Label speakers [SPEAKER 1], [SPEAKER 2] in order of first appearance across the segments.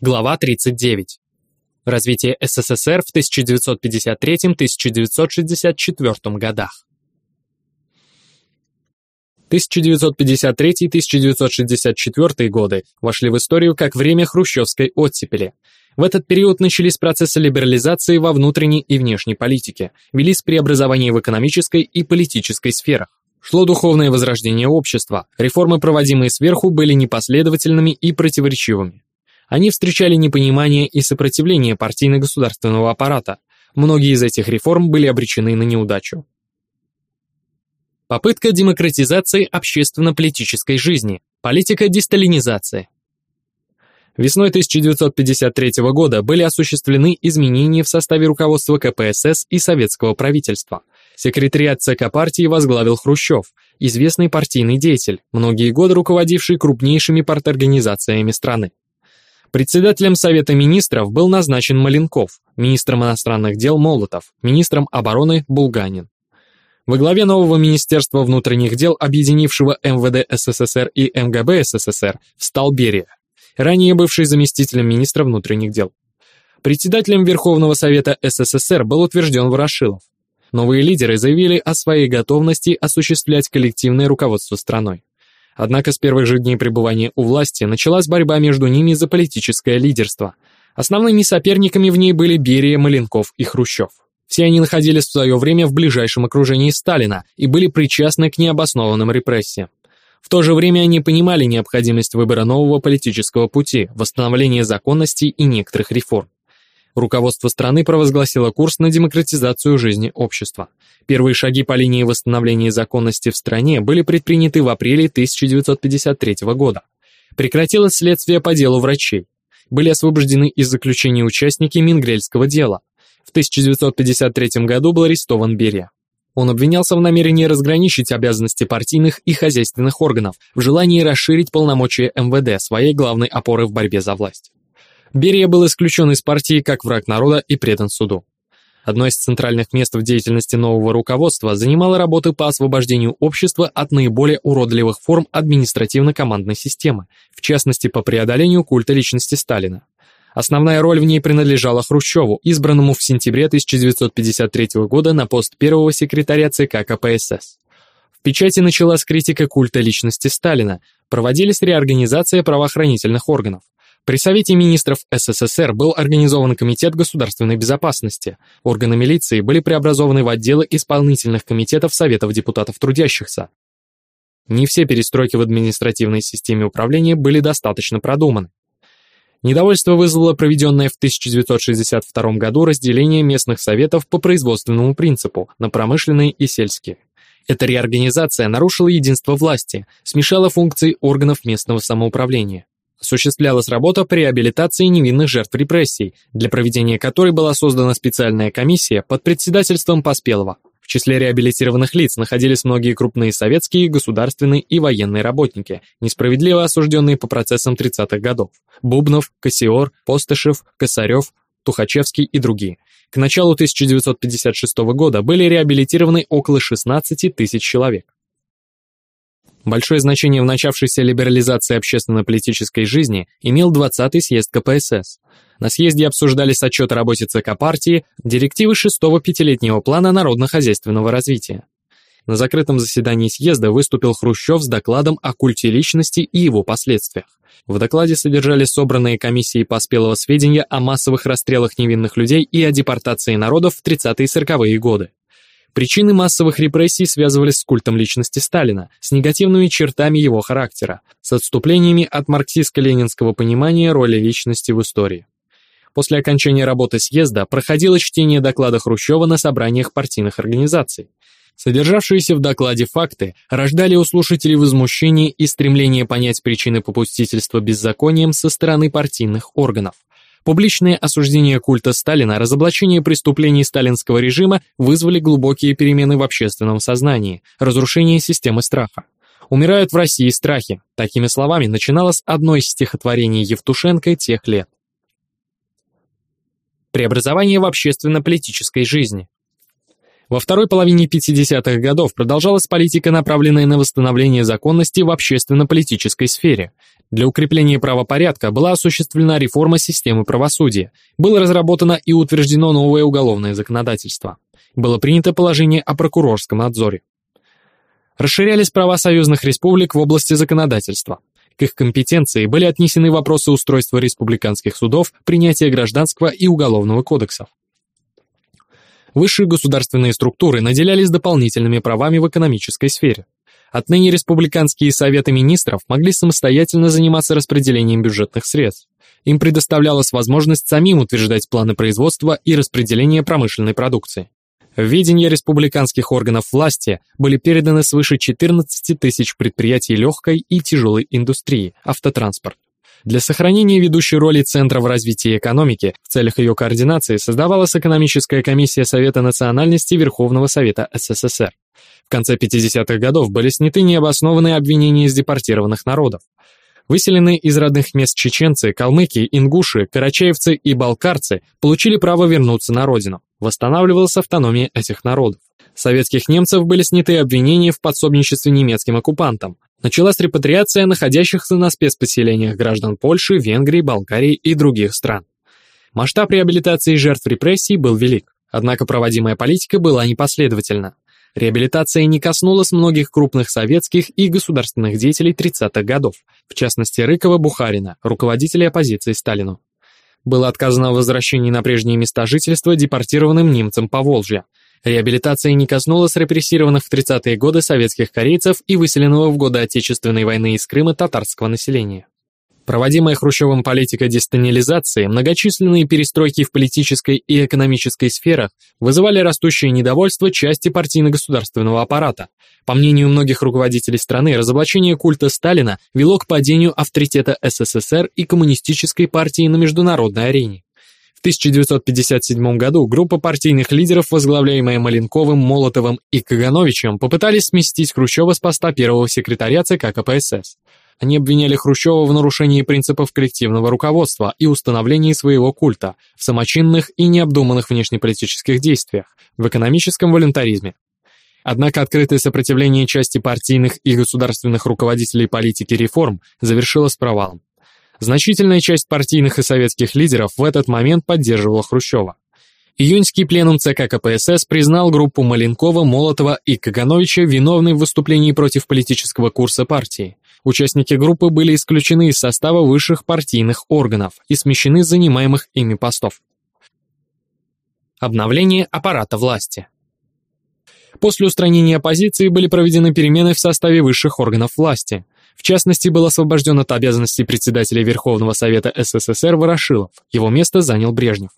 [SPEAKER 1] Глава 39. Развитие СССР в 1953-1964 годах. 1953-1964 годы вошли в историю как время хрущевской оттепели. В этот период начались процессы либерализации во внутренней и внешней политике, велись преобразования в экономической и политической сферах. Шло духовное возрождение общества, реформы, проводимые сверху, были непоследовательными и противоречивыми. Они встречали непонимание и сопротивление партийно-государственного аппарата. Многие из этих реформ были обречены на неудачу. Попытка демократизации общественно-политической жизни. Политика десталинизации. Весной 1953 года были осуществлены изменения в составе руководства КПСС и советского правительства. Секретариат ЦК партии возглавил Хрущев, известный партийный деятель, многие годы руководивший крупнейшими парторганизациями страны. Председателем Совета министров был назначен Маленков, министром иностранных дел Молотов, министром обороны Булганин. Во главе нового Министерства внутренних дел, объединившего МВД СССР и МГБ СССР, встал Берия, ранее бывший заместителем министра внутренних дел. Председателем Верховного Совета СССР был утвержден Ворошилов. Новые лидеры заявили о своей готовности осуществлять коллективное руководство страной. Однако с первых же дней пребывания у власти началась борьба между ними за политическое лидерство. Основными соперниками в ней были Берия, Маленков и Хрущев. Все они находились в свое время в ближайшем окружении Сталина и были причастны к необоснованным репрессиям. В то же время они понимали необходимость выбора нового политического пути, восстановления законности и некоторых реформ. Руководство страны провозгласило курс на демократизацию жизни общества. Первые шаги по линии восстановления законности в стране были предприняты в апреле 1953 года. Прекратилось следствие по делу врачей. Были освобождены из заключения участники Мингрельского дела. В 1953 году был арестован Берия. Он обвинялся в намерении разграничить обязанности партийных и хозяйственных органов, в желании расширить полномочия МВД, своей главной опоры в борьбе за власть. Берия был исключен из партии как враг народа и предан суду. Одно из центральных мест в деятельности нового руководства занимала работа по освобождению общества от наиболее уродливых форм административно-командной системы, в частности по преодолению культа личности Сталина. Основная роль в ней принадлежала Хрущеву, избранному в сентябре 1953 года на пост первого секретаря ЦК КПСС. В печати началась критика культа личности Сталина, проводились реорганизация правоохранительных органов. При Совете министров СССР был организован Комитет государственной безопасности. Органы милиции были преобразованы в отделы исполнительных комитетов Советов депутатов трудящихся. Не все перестройки в административной системе управления были достаточно продуманы. Недовольство вызвало проведенное в 1962 году разделение местных советов по производственному принципу на промышленные и сельские. Эта реорганизация нарушила единство власти, смешала функции органов местного самоуправления. Осуществлялась работа по реабилитации невинных жертв репрессий, для проведения которой была создана специальная комиссия под председательством Поспелова. В числе реабилитированных лиц находились многие крупные советские, государственные и военные работники, несправедливо осужденные по процессам 30-х годов. Бубнов, Кассиор, Постышев, Косарев, Тухачевский и другие. К началу 1956 года были реабилитированы около 16 тысяч человек. Большое значение в начавшейся либерализации общественно-политической жизни имел 20-й съезд КПСС. На съезде обсуждались отчет о работе ЦК партии, директивы шестого пятилетнего плана народно-хозяйственного развития. На закрытом заседании съезда выступил Хрущев с докладом о культе личности и его последствиях. В докладе содержались собранные комиссией поспелого сведения о массовых расстрелах невинных людей и о депортации народов в 30-е и 40-е годы. Причины массовых репрессий связывались с культом личности Сталина, с негативными чертами его характера, с отступлениями от марксистско-ленинского понимания роли личности в истории. После окончания работы съезда проходило чтение доклада Хрущева на собраниях партийных организаций. Содержавшиеся в докладе факты рождали у слушателей возмущение и стремление понять причины попустительства беззаконием со стороны партийных органов. Публичное осуждение культа Сталина, разоблачение преступлений сталинского режима вызвали глубокие перемены в общественном сознании, разрушение системы страха. «Умирают в России страхи», такими словами начиналось одно из стихотворений Евтушенко тех лет. Преобразование в общественно-политической жизни. Во второй половине 50-х годов продолжалась политика, направленная на восстановление законности в общественно-политической сфере. Для укрепления правопорядка была осуществлена реформа системы правосудия, было разработано и утверждено новое уголовное законодательство. Было принято положение о прокурорском надзоре. Расширялись права союзных республик в области законодательства. К их компетенции были отнесены вопросы устройства республиканских судов, принятия гражданского и уголовного кодексов. Высшие государственные структуры наделялись дополнительными правами в экономической сфере. Отныне республиканские советы министров могли самостоятельно заниматься распределением бюджетных средств. Им предоставлялась возможность самим утверждать планы производства и распределения промышленной продукции. В ведение республиканских органов власти были переданы свыше 14 тысяч предприятий легкой и тяжелой индустрии, автотранспорт. Для сохранения ведущей роли Центра в развитии экономики в целях ее координации создавалась экономическая комиссия Совета национальности Верховного Совета СССР. В конце 50-х годов были сняты необоснованные обвинения из депортированных народов. Выселенные из родных мест чеченцы, калмыки, ингуши, карачаевцы и балкарцы получили право вернуться на родину. Восстанавливалась автономия этих народов. Советских немцев были сняты обвинения в подсобничестве немецким оккупантам. Началась репатриация находящихся на спецпоселениях граждан Польши, Венгрии, Болгарии и других стран. Масштаб реабилитации жертв репрессий был велик, однако проводимая политика была непоследовательна. Реабилитация не коснулась многих крупных советских и государственных деятелей 30-х годов, в частности Рыкова-Бухарина, руководителя оппозиции Сталину. Было отказано в возвращении на прежние места жительства депортированным немцам по Волжье. Реабилитация не коснулась репрессированных в 30-е годы советских корейцев и выселенного в годы Отечественной войны из Крыма татарского населения. Проводимая Хрущевым политика десталинизации, многочисленные перестройки в политической и экономической сферах вызывали растущее недовольство части партийно-государственного аппарата. По мнению многих руководителей страны, разоблачение культа Сталина вело к падению авторитета СССР и коммунистической партии на международной арене. В 1957 году группа партийных лидеров, возглавляемая Маленковым, Молотовым и Кагановичем, попытались сместить Хрущева с поста первого секретаря ЦК КПСС. Они обвиняли Хрущева в нарушении принципов коллективного руководства и установлении своего культа, в самочинных и необдуманных внешнеполитических действиях, в экономическом волюнтаризме. Однако открытое сопротивление части партийных и государственных руководителей политики реформ завершилось провалом. Значительная часть партийных и советских лидеров в этот момент поддерживала Хрущева. Июньский пленум ЦК КПСС признал группу Маленкова, Молотова и Кагановича виновной в выступлении против политического курса партии. Участники группы были исключены из состава высших партийных органов и смещены с занимаемых ими постов. Обновление аппарата власти. После устранения оппозиции были проведены перемены в составе высших органов власти. В частности, был освобожден от обязанностей председателя Верховного Совета СССР Ворошилов, его место занял Брежнев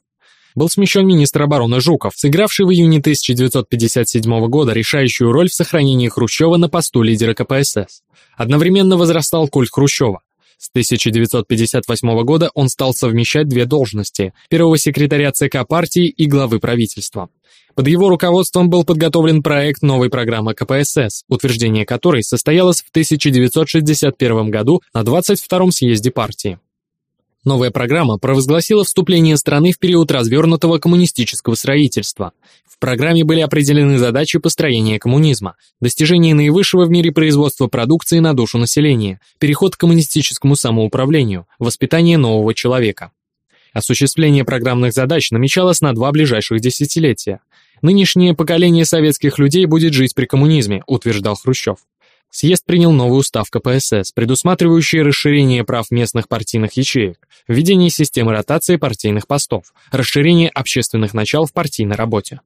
[SPEAKER 1] был смещен министр обороны Жуков, сыгравший в июне 1957 года решающую роль в сохранении Хрущева на посту лидера КПСС. Одновременно возрастал культ Хрущева. С 1958 года он стал совмещать две должности – первого секретаря ЦК партии и главы правительства. Под его руководством был подготовлен проект новой программы КПСС, утверждение которой состоялось в 1961 году на 22-м съезде партии. Новая программа провозгласила вступление страны в период развернутого коммунистического строительства. В программе были определены задачи построения коммунизма, достижение наивысшего в мире производства продукции на душу населения, переход к коммунистическому самоуправлению, воспитание нового человека. Осуществление программных задач намечалось на два ближайших десятилетия. Нынешнее поколение советских людей будет жить при коммунизме, утверждал Хрущев. Съезд принял новый устав КПСС, предусматривающий расширение прав местных партийных ячеек, введение системы ротации партийных постов, расширение общественных начал в партийной работе.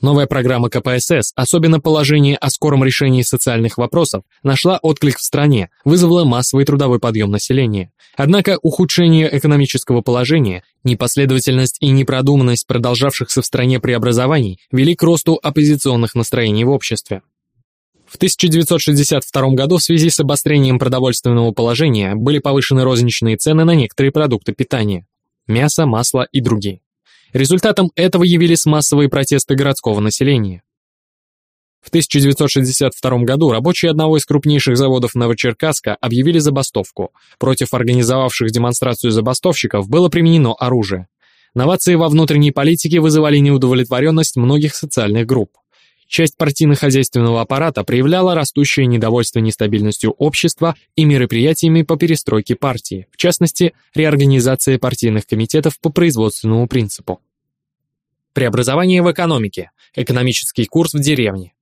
[SPEAKER 1] Новая программа КПСС, особенно положение о скором решении социальных вопросов, нашла отклик в стране, вызвала массовый трудовой подъем населения. Однако ухудшение экономического положения, непоследовательность и непродуманность продолжавшихся в стране преобразований вели к росту оппозиционных настроений в обществе. В 1962 году в связи с обострением продовольственного положения были повышены розничные цены на некоторые продукты питания – мясо, масло и другие. Результатом этого явились массовые протесты городского населения. В 1962 году рабочие одного из крупнейших заводов Новочеркасска объявили забастовку. Против организовавших демонстрацию забастовщиков было применено оружие. Новации во внутренней политике вызывали неудовлетворенность многих социальных групп. Часть партийно-хозяйственного аппарата проявляла растущее недовольство нестабильностью общества и мероприятиями по перестройке партии, в частности, реорганизация партийных комитетов по производственному принципу. Преобразование в экономике. Экономический курс в деревне.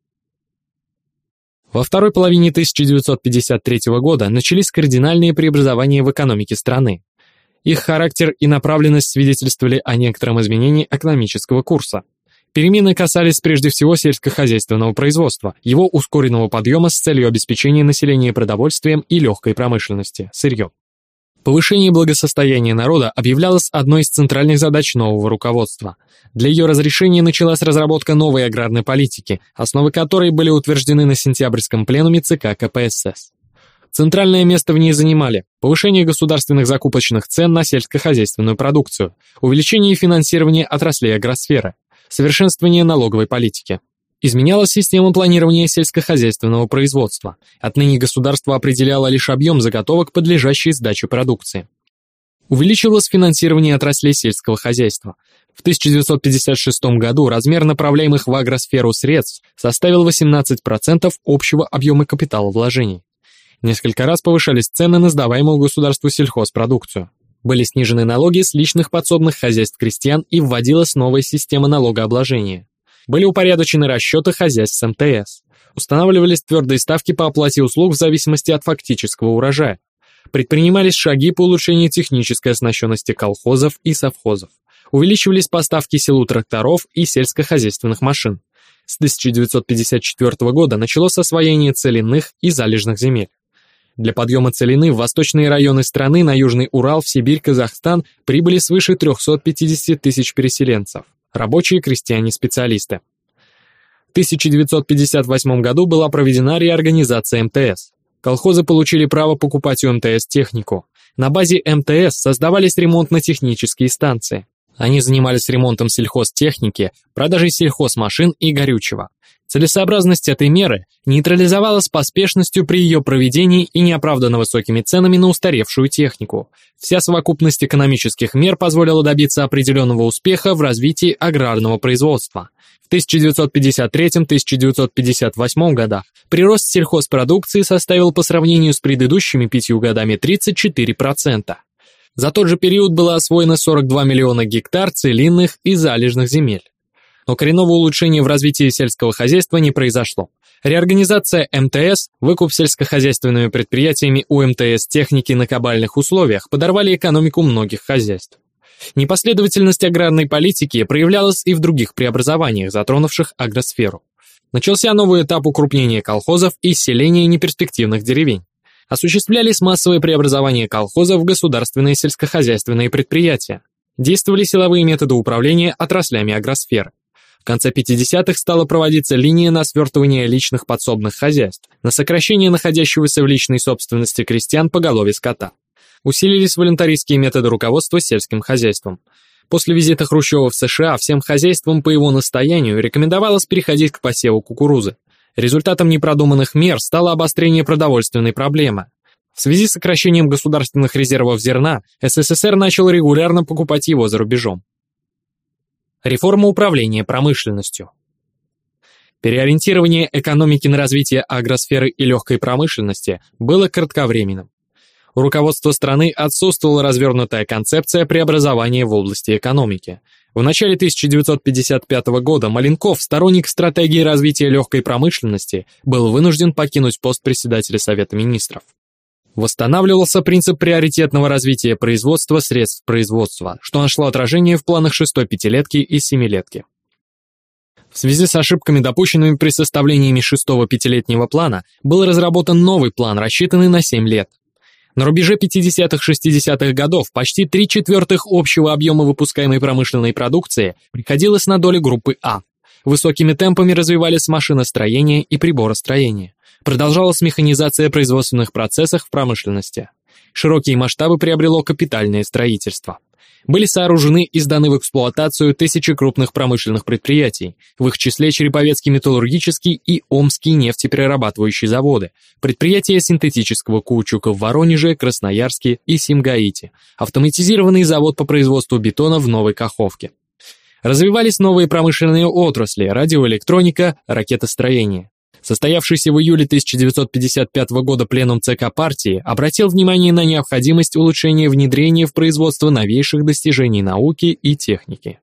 [SPEAKER 1] Во второй половине 1953 года начались кардинальные преобразования в экономике страны. Их характер и направленность свидетельствовали о некотором изменении экономического курса. Перемены касались прежде всего сельскохозяйственного производства, его ускоренного подъема с целью обеспечения населения продовольствием и легкой промышленности, сырьем. Повышение благосостояния народа объявлялось одной из центральных задач нового руководства. Для ее разрешения началась разработка новой аграрной политики, основы которой были утверждены на сентябрьском пленуме ЦК КПСС. Центральное место в ней занимали повышение государственных закупочных цен на сельскохозяйственную продукцию, увеличение финансирования отраслей агросферы, совершенствование налоговой политики. Изменялась система планирования сельскохозяйственного производства. Отныне государство определяло лишь объем заготовок, подлежащий сдаче продукции. Увеличивалось финансирование отраслей сельского хозяйства. В 1956 году размер направляемых в агросферу средств составил 18% общего объема капитала вложений. Несколько раз повышались цены на сдаваемую государству сельхозпродукцию. Были снижены налоги с личных подсобных хозяйств крестьян и вводилась новая система налогообложения. Были упорядочены расчеты хозяйств МТС. Устанавливались твердые ставки по оплате услуг в зависимости от фактического урожая. Предпринимались шаги по улучшению технической оснащенности колхозов и совхозов. Увеличивались поставки селу тракторов и сельскохозяйственных машин. С 1954 года началось освоение целинных и залежных земель. Для подъема целины в восточные районы страны на Южный Урал, в Сибирь, Казахстан прибыли свыше 350 тысяч переселенцев рабочие, крестьяне, специалисты. В 1958 году была проведена реорганизация МТС. Колхозы получили право покупать у МТС технику. На базе МТС создавались ремонтно-технические станции. Они занимались ремонтом сельхозтехники, продажей сельхозмашин и горючего. Целесообразность этой меры нейтрализовалась поспешностью при ее проведении и неоправданно высокими ценами на устаревшую технику. Вся совокупность экономических мер позволила добиться определенного успеха в развитии аграрного производства. В 1953-1958 годах прирост сельхозпродукции составил по сравнению с предыдущими пятью годами 34%. За тот же период было освоено 42 миллиона гектар целинных и залежных земель но коренного улучшения в развитии сельского хозяйства не произошло. Реорганизация МТС, выкуп сельскохозяйственными предприятиями у МТС техники на кабальных условиях подорвали экономику многих хозяйств. Непоследовательность аграрной политики проявлялась и в других преобразованиях, затронувших агросферу. Начался новый этап укрупнения колхозов и селения неперспективных деревень. Осуществлялись массовые преобразования колхозов в государственные сельскохозяйственные предприятия. Действовали силовые методы управления отраслями агросферы. В конце 50-х стала проводиться линия на свертывание личных подсобных хозяйств, на сокращение находящегося в личной собственности крестьян по голове скота. Усилились волонтаристские методы руководства сельским хозяйством. После визита Хрущева в США всем хозяйствам по его настоянию рекомендовалось переходить к посеву кукурузы. Результатом непродуманных мер стало обострение продовольственной проблемы. В связи с сокращением государственных резервов зерна, СССР начал регулярно покупать его за рубежом. Реформа управления промышленностью. Переориентирование экономики на развитие агросферы и легкой промышленности было кратковременным. У руководства страны отсутствовала развернутая концепция преобразования в области экономики. В начале 1955 года Маленков, сторонник стратегии развития легкой промышленности, был вынужден покинуть пост председателя Совета министров. Восстанавливался принцип приоритетного развития производства средств производства, что нашло отражение в планах шестой пятилетки и семилетки. В связи с ошибками, допущенными при составлении шестого пятилетнего плана, был разработан новый план, рассчитанный на 7 лет. На рубеже 50-60-х годов почти три четвертых общего объема выпускаемой промышленной продукции приходилось на долю группы А. Высокими темпами развивались машиностроение и приборостроение. Продолжалась механизация производственных процессов в промышленности. Широкие масштабы приобрело капитальное строительство. Были сооружены и сданы в эксплуатацию тысячи крупных промышленных предприятий, в их числе Череповецкий металлургический и Омский нефтеперерабатывающие заводы, предприятия синтетического каучука в Воронеже, Красноярске и Симгаите, автоматизированный завод по производству бетона в Новой Каховке. Развивались новые промышленные отрасли – радиоэлектроника, ракетостроение. Состоявшийся в июле 1955 года пленум ЦК партии обратил внимание на необходимость улучшения внедрения в производство новейших достижений науки и техники.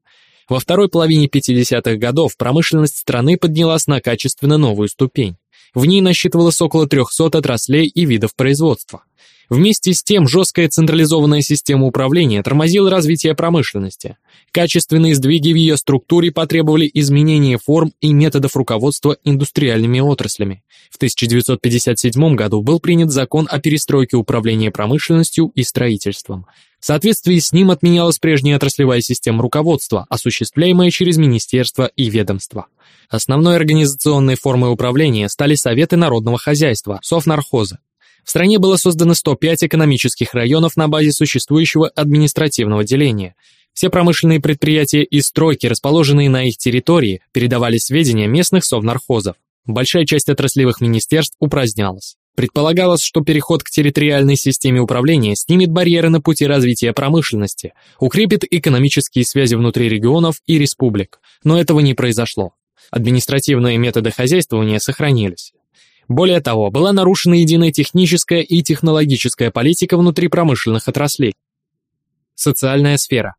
[SPEAKER 1] Во второй половине 50-х годов промышленность страны поднялась на качественно новую ступень. В ней насчитывалось около 300 отраслей и видов производства. Вместе с тем, жесткая централизованная система управления тормозила развитие промышленности. Качественные сдвиги в ее структуре потребовали изменения форм и методов руководства индустриальными отраслями. В 1957 году был принят закон о перестройке управления промышленностью и строительством. В соответствии с ним отменялась прежняя отраслевая система руководства, осуществляемая через министерства и ведомства. Основной организационной формой управления стали Советы народного хозяйства, совнархозы. В стране было создано 105 экономических районов на базе существующего административного деления. Все промышленные предприятия и стройки, расположенные на их территории, передавали сведения местных совнархозов. Большая часть отраслевых министерств упразднялась. Предполагалось, что переход к территориальной системе управления снимет барьеры на пути развития промышленности, укрепит экономические связи внутри регионов и республик, но этого не произошло. Административные методы хозяйствования сохранились. Более того, была нарушена единая техническая и технологическая политика внутри промышленных отраслей. Социальная сфера.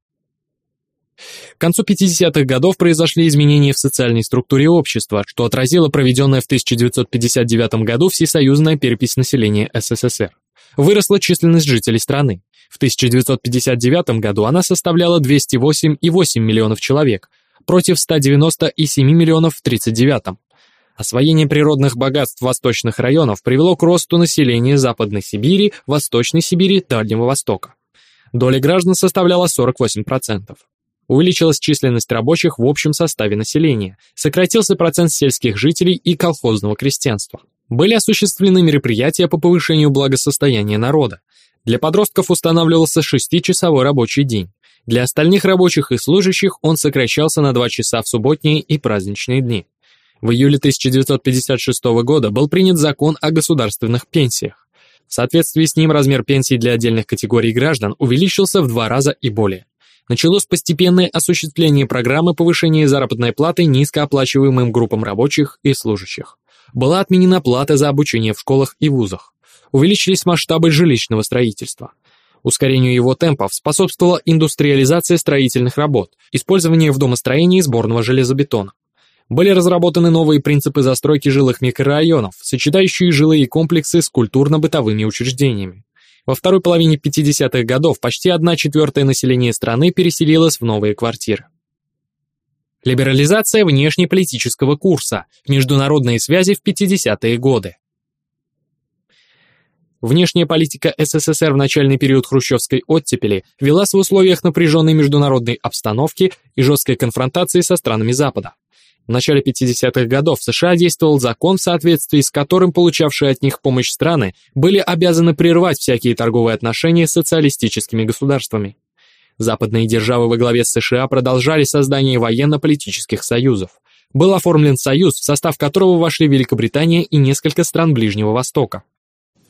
[SPEAKER 1] К концу 50-х годов произошли изменения в социальной структуре общества, что отразило проведенная в 1959 году всесоюзная перепись населения СССР. Выросла численность жителей страны. В 1959 году она составляла 208,8 миллионов человек, против 190,7 миллионов в 1939. Освоение природных богатств восточных районов привело к росту населения Западной Сибири, Восточной Сибири, Дальнего Востока. Доля граждан составляла 48%. Увеличилась численность рабочих в общем составе населения, сократился процент сельских жителей и колхозного крестьянства. Были осуществлены мероприятия по повышению благосостояния народа. Для подростков устанавливался шестичасовой рабочий день. Для остальных рабочих и служащих он сокращался на 2 часа в субботние и праздничные дни. В июле 1956 года был принят закон о государственных пенсиях. В соответствии с ним размер пенсий для отдельных категорий граждан увеличился в два раза и более. Началось постепенное осуществление программы повышения заработной платы низкооплачиваемым группам рабочих и служащих. Была отменена плата за обучение в школах и вузах. Увеличились масштабы жилищного строительства. Ускорению его темпов способствовала индустриализация строительных работ, использование в домостроении сборного железобетона были разработаны новые принципы застройки жилых микрорайонов, сочетающие жилые комплексы с культурно-бытовыми учреждениями. Во второй половине 50-х годов почти одна четвертая населения страны переселилась в новые квартиры. Либерализация внешнеполитического курса, международные связи в 50-е годы. Внешняя политика СССР в начальный период хрущевской оттепели велась в условиях напряженной международной обстановки и жесткой конфронтации со странами Запада. В начале 50-х годов в США действовал закон, в соответствии с которым получавшие от них помощь страны были обязаны прервать всякие торговые отношения с социалистическими государствами. Западные державы во главе с США продолжали создание военно-политических союзов. Был оформлен союз, в состав которого вошли Великобритания и несколько стран Ближнего Востока.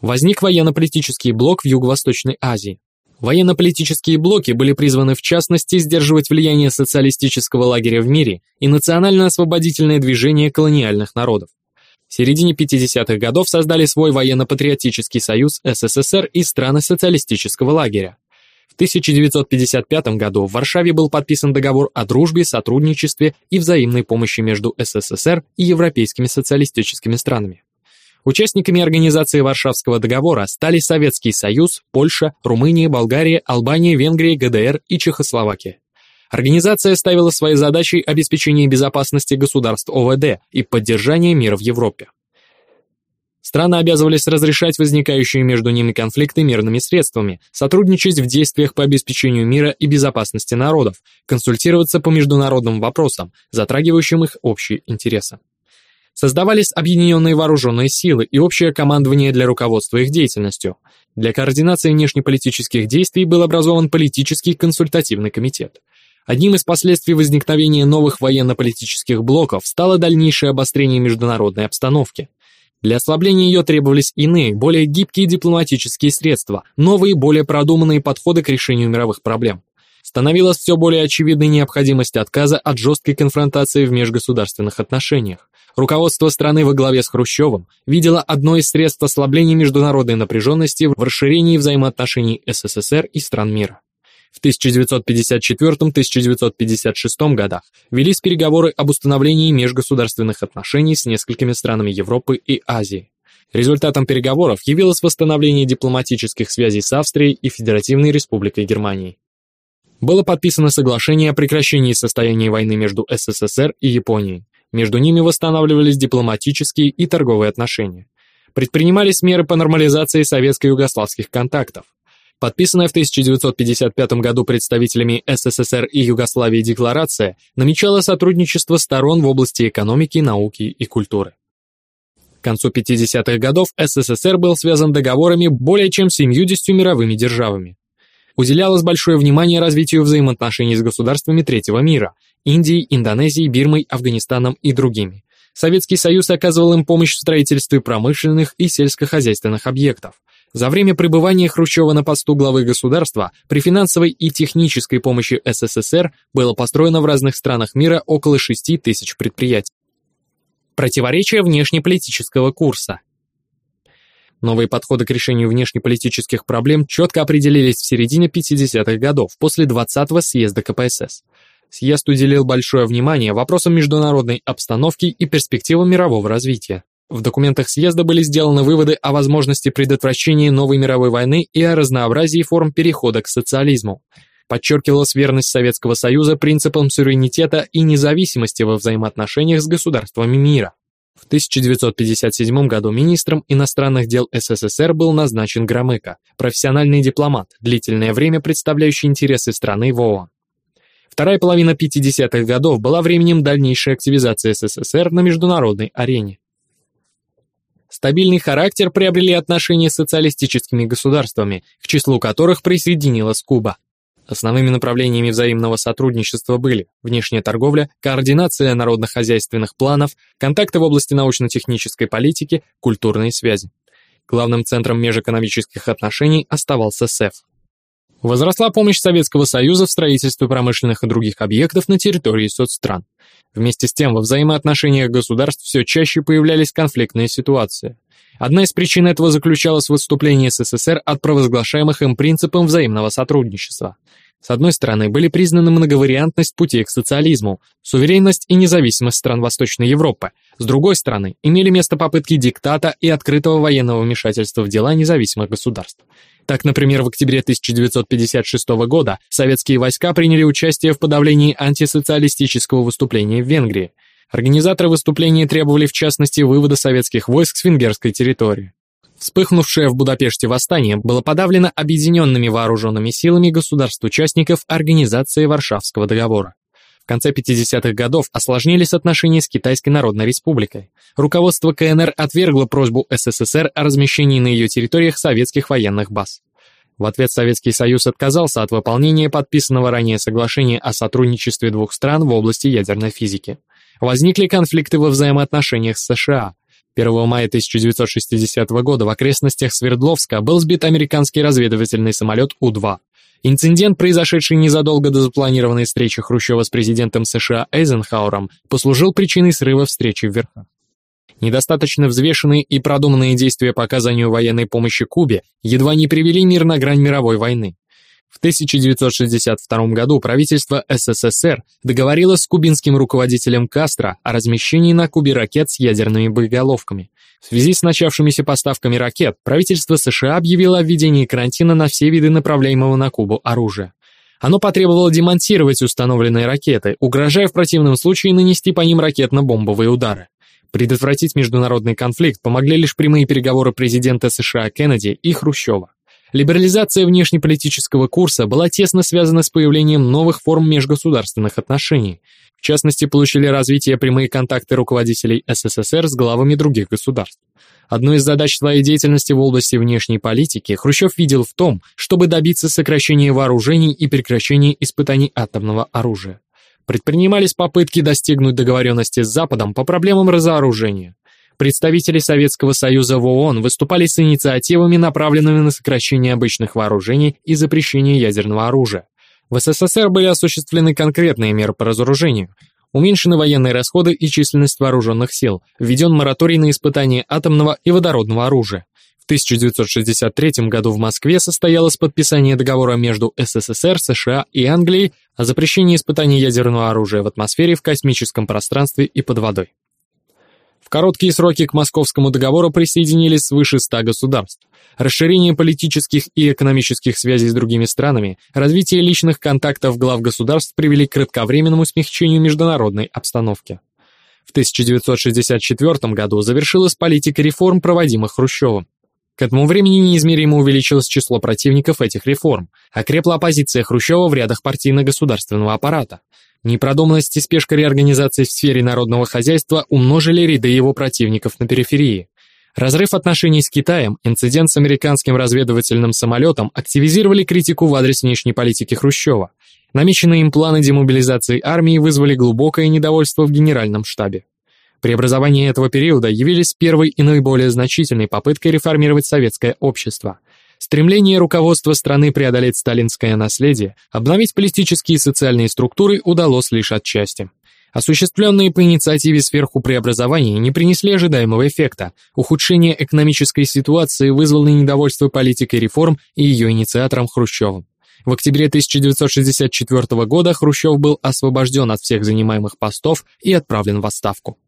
[SPEAKER 1] Возник военно-политический блок в Юго-Восточной Азии. Военно-политические блоки были призваны в частности сдерживать влияние социалистического лагеря в мире и национально-освободительное движение колониальных народов. В середине 50-х годов создали свой военно-патриотический союз СССР и страны социалистического лагеря. В 1955 году в Варшаве был подписан договор о дружбе, сотрудничестве и взаимной помощи между СССР и европейскими социалистическими странами. Участниками организации Варшавского договора стали Советский Союз, Польша, Румыния, Болгария, Албания, Венгрия, ГДР и Чехословакия. Организация ставила своей задачей обеспечение безопасности государств ОВД и поддержание мира в Европе. Страны обязывались разрешать возникающие между ними конфликты мирными средствами, сотрудничать в действиях по обеспечению мира и безопасности народов, консультироваться по международным вопросам, затрагивающим их общие интересы. Создавались объединенные вооруженные силы и общее командование для руководства их деятельностью. Для координации внешнеполитических действий был образован политический консультативный комитет. Одним из последствий возникновения новых военно-политических блоков стало дальнейшее обострение международной обстановки. Для ослабления ее требовались иные, более гибкие дипломатические средства, новые, более продуманные подходы к решению мировых проблем. становилась все более очевидной необходимость отказа от жесткой конфронтации в межгосударственных отношениях. Руководство страны во главе с Хрущевым видело одно из средств ослабления международной напряженности в расширении взаимоотношений СССР и стран мира. В 1954-1956 годах велись переговоры об установлении межгосударственных отношений с несколькими странами Европы и Азии. Результатом переговоров явилось восстановление дипломатических связей с Австрией и Федеративной Республикой Германии. Было подписано соглашение о прекращении состояния войны между СССР и Японией. Между ними восстанавливались дипломатические и торговые отношения. Предпринимались меры по нормализации советско-югославских контактов. Подписанная в 1955 году представителями СССР и Югославии декларация намечала сотрудничество сторон в области экономики, науки и культуры. К концу 50-х годов СССР был связан договорами более чем 70 мировыми державами уделялось большое внимание развитию взаимоотношений с государствами третьего мира – Индией, Индонезией, Бирмой, Афганистаном и другими. Советский Союз оказывал им помощь в строительстве промышленных и сельскохозяйственных объектов. За время пребывания Хрущева на посту главы государства при финансовой и технической помощи СССР было построено в разных странах мира около 6 тысяч предприятий. Противоречия внешнеполитического курса. Новые подходы к решению внешнеполитических проблем четко определились в середине 50-х годов, после 20-го съезда КПСС. Съезд уделил большое внимание вопросам международной обстановки и перспективам мирового развития. В документах съезда были сделаны выводы о возможности предотвращения новой мировой войны и о разнообразии форм перехода к социализму. Подчеркивалась верность Советского Союза принципам суверенитета и независимости во взаимоотношениях с государствами мира. В 1957 году министром иностранных дел СССР был назначен Громыко, профессиональный дипломат, длительное время представляющий интересы страны в ООН. Вторая половина 50-х годов была временем дальнейшей активизации СССР на международной арене. Стабильный характер приобрели отношения с социалистическими государствами, к числу которых присоединилась Куба. Основными направлениями взаимного сотрудничества были внешняя торговля, координация народно-хозяйственных планов, контакты в области научно-технической политики, культурные связи. Главным центром межэкономических отношений оставался СЭФ. Возросла помощь Советского Союза в строительстве промышленных и других объектов на территории соцстран. Вместе с тем, во взаимоотношениях государств все чаще появлялись конфликтные ситуации. Одна из причин этого заключалась в отступлении СССР от провозглашаемых им принципов взаимного сотрудничества. С одной стороны, были признаны многовариантность путей к социализму, суверенность и независимость стран Восточной Европы. С другой стороны, имели место попытки диктата и открытого военного вмешательства в дела независимых государств. Так, например, в октябре 1956 года советские войска приняли участие в подавлении антисоциалистического выступления в Венгрии. Организаторы выступления требовали в частности вывода советских войск с венгерской территории. Вспыхнувшее в Будапеште восстание было подавлено объединенными вооруженными силами государств-участников Организации Варшавского договора. В конце 50-х годов осложнились отношения с Китайской Народной Республикой. Руководство КНР отвергло просьбу СССР о размещении на ее территориях советских военных баз. В ответ Советский Союз отказался от выполнения подписанного ранее соглашения о сотрудничестве двух стран в области ядерной физики. Возникли конфликты во взаимоотношениях с США – 1 мая 1960 года в окрестностях Свердловска был сбит американский разведывательный самолет У-2. Инцидент, произошедший незадолго до запланированной встречи Хрущева с президентом США Эйзенхауэром, послужил причиной срыва встречи в верхах. Недостаточно взвешенные и продуманные действия по оказанию военной помощи Кубе едва не привели мир на грань мировой войны. В 1962 году правительство СССР договорилось с кубинским руководителем Кастро о размещении на Кубе ракет с ядерными боеголовками. В связи с начавшимися поставками ракет, правительство США объявило о введении карантина на все виды направляемого на Кубу оружия. Оно потребовало демонтировать установленные ракеты, угрожая в противном случае нанести по ним ракетно-бомбовые удары. Предотвратить международный конфликт помогли лишь прямые переговоры президента США Кеннеди и Хрущева. Либерализация внешнеполитического курса была тесно связана с появлением новых форм межгосударственных отношений. В частности, получили развитие прямые контакты руководителей СССР с главами других государств. Одну из задач своей деятельности в области внешней политики Хрущев видел в том, чтобы добиться сокращения вооружений и прекращения испытаний атомного оружия. Предпринимались попытки достигнуть договоренности с Западом по проблемам разоружения. Представители Советского Союза в ООН выступали с инициативами, направленными на сокращение обычных вооружений и запрещение ядерного оружия. В СССР были осуществлены конкретные меры по разоружению, уменьшены военные расходы и численность вооруженных сил, введен мораторий на испытание атомного и водородного оружия. В 1963 году в Москве состоялось подписание договора между СССР, США и Англией о запрещении испытаний ядерного оружия в атмосфере, в космическом пространстве и под водой. В короткие сроки к Московскому договору присоединились свыше 100 государств. Расширение политических и экономических связей с другими странами, развитие личных контактов глав государств привели к кратковременному смягчению международной обстановки. В 1964 году завершилась политика реформ, проводимых Хрущевым. К этому времени неизмеримо увеличилось число противников этих реформ, окрепла оппозиция Хрущева в рядах партийно-государственного аппарата. Непродуманность и спешка реорганизации в сфере народного хозяйства умножили ряды его противников на периферии. Разрыв отношений с Китаем, инцидент с американским разведывательным самолетом активизировали критику в адрес внешней политики Хрущева. Намеченные им планы демобилизации армии вызвали глубокое недовольство в генеральном штабе. Преобразования этого периода явились первой и наиболее значительной попыткой реформировать советское общество. Стремление руководства страны преодолеть сталинское наследие, обновить политические и социальные структуры удалось лишь отчасти. Осуществленные по инициативе сверху преобразования не принесли ожидаемого эффекта. Ухудшение экономической ситуации вызвало недовольство политикой реформ и ее инициатором Хрущевым. В октябре 1964 года Хрущев был освобожден от всех занимаемых постов и отправлен в отставку.